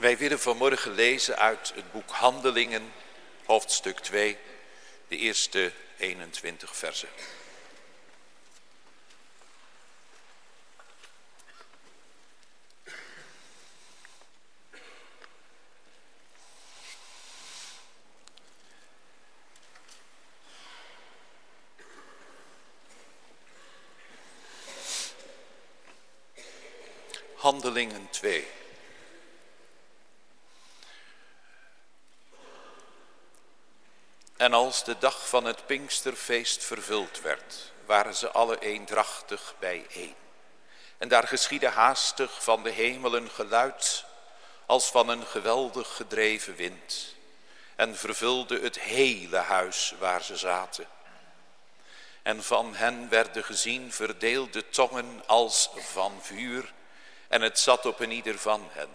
Wij willen vanmorgen lezen uit het boek Handelingen, hoofdstuk 2, de eerste 21 versen. Handelingen 2. En als de dag van het Pinksterfeest vervuld werd, waren ze alle eendrachtig bijeen. En daar geschiedde haastig van de hemelen geluid, als van een geweldig gedreven wind, en vervulde het hele huis waar ze zaten. En van hen werden gezien verdeelde tongen als van vuur, en het zat op een ieder van hen.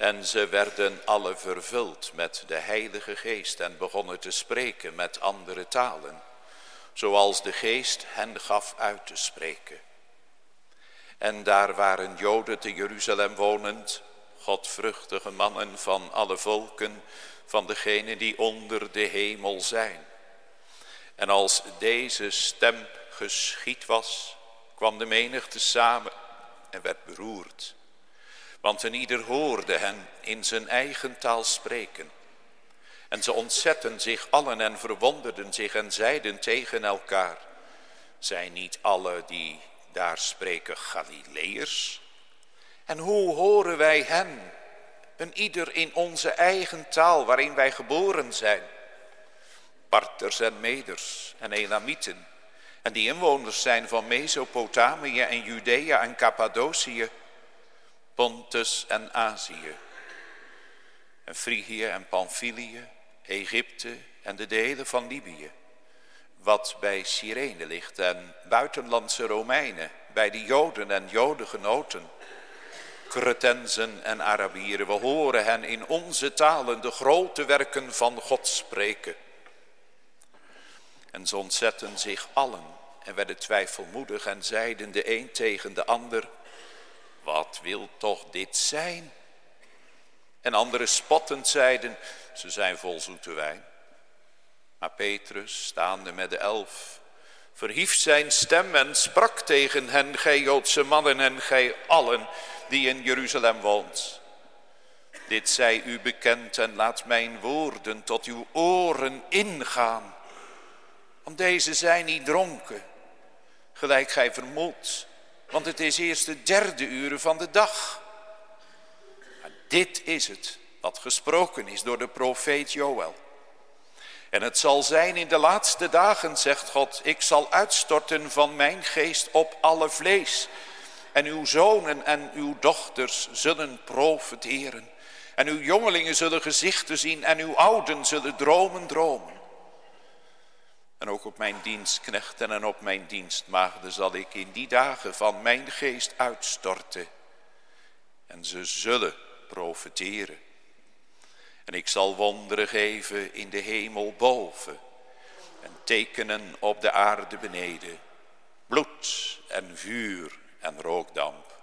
En ze werden alle vervuld met de Heilige Geest en begonnen te spreken met andere talen, zoals de Geest hen gaf uit te spreken. En daar waren Joden te Jeruzalem wonend, godvruchtige mannen van alle volken, van degenen die onder de hemel zijn. En als deze stem geschied was, kwam de menigte samen en werd beroerd. Want een ieder hoorde hen in zijn eigen taal spreken. En ze ontzetten zich allen en verwonderden zich en zeiden tegen elkaar. Zijn niet alle die daar spreken Galileërs? En hoe horen wij hen, een ieder in onze eigen taal waarin wij geboren zijn? Parters en Meders en Elamieten en die inwoners zijn van Mesopotamië en Judea en Cappadocië, Pontus en Azië. En Frigië en Pamphylië, Egypte en de delen van Libië. Wat bij Cyrene ligt en buitenlandse Romeinen, bij de Joden en Jodengenoten. Cretensen en Arabieren, we horen hen in onze talen de grote werken van God spreken. En ze ontzetten zich allen en werden twijfelmoedig en zeiden de een tegen de ander, wat wil toch dit zijn? En anderen spottend zeiden, ze zijn vol zoete wijn. Maar Petrus, staande met de elf, verhief zijn stem en sprak tegen hen, gij Joodse mannen en gij allen die in Jeruzalem woont. Dit zij u bekend en laat mijn woorden tot uw oren ingaan. Want deze zijn niet dronken, gelijk gij vermoedt, want het is eerst de derde uren van de dag. Maar dit is het wat gesproken is door de profeet Joël. En het zal zijn in de laatste dagen, zegt God, ik zal uitstorten van mijn geest op alle vlees. En uw zonen en uw dochters zullen profeteren. En uw jongelingen zullen gezichten zien en uw ouden zullen dromen dromen. En ook op mijn dienstknechten en op mijn dienstmaagden zal ik in die dagen van mijn geest uitstorten. En ze zullen profeteren. En ik zal wonderen geven in de hemel boven en tekenen op de aarde beneden. Bloed en vuur en rookdamp.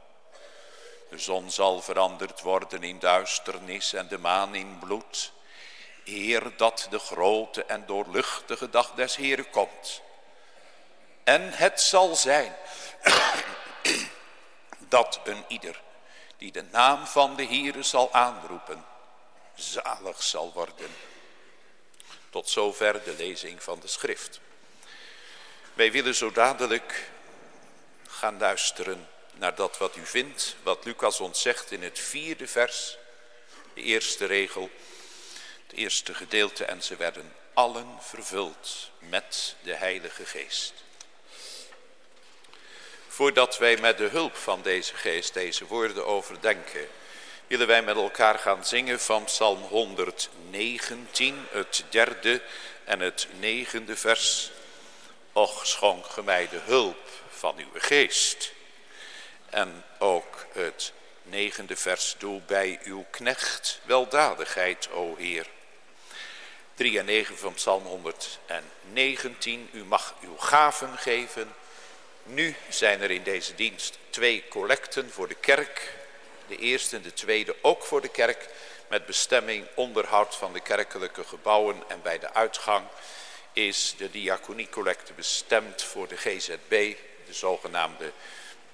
De zon zal veranderd worden in duisternis en de maan in bloed eer dat de grote en doorluchtige dag des Heren komt. En het zal zijn dat een ieder die de naam van de Heere zal aanroepen, zalig zal worden. Tot zover de lezing van de schrift. Wij willen zo dadelijk gaan luisteren naar dat wat u vindt, wat Lucas ons zegt in het vierde vers, de eerste regel het eerste gedeelte, en ze werden allen vervuld met de Heilige Geest. Voordat wij met de hulp van deze geest deze woorden overdenken, willen wij met elkaar gaan zingen van Psalm 119, het derde en het negende vers. Och, schonk ge mij de hulp van uw geest. En ook het negende vers, doe bij uw knecht weldadigheid, o Heer. 3 en 9 van Psalm 119. U mag uw gaven geven. Nu zijn er in deze dienst twee collecten voor de kerk. de eerste en de tweede ook voor de kerk met bestemming onderhoud van de kerkelijke gebouwen en bij de uitgang is de diaconiecollecte bestemd voor de GZB, de zogenaamde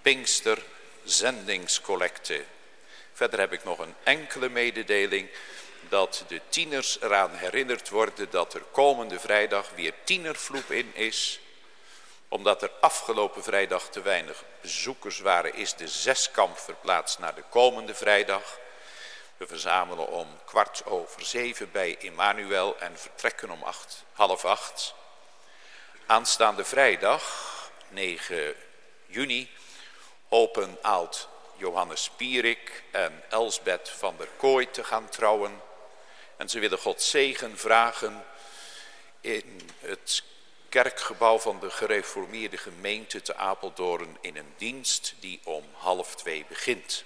Pinkster zendingscollecte. Verder heb ik nog een enkele mededeling dat de tieners eraan herinnerd worden dat er komende vrijdag weer tienervloep in is. Omdat er afgelopen vrijdag te weinig bezoekers waren is de zeskamp verplaatst naar de komende vrijdag. We verzamelen om kwart over zeven bij Emmanuel en vertrekken om acht, half acht. Aanstaande vrijdag, 9 juni, hopen oud Johannes Pierik en Elsbeth van der Kooi te gaan trouwen. En ze willen God zegen vragen in het kerkgebouw van de gereformeerde gemeente te Apeldoorn in een dienst die om half twee begint.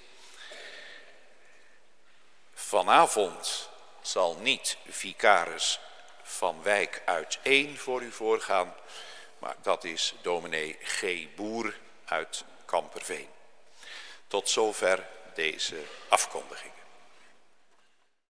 Vanavond zal niet vicaris van Wijk uit 1 voor u voorgaan, maar dat is dominee G. Boer uit Kamperveen. Tot zover deze afkondiging.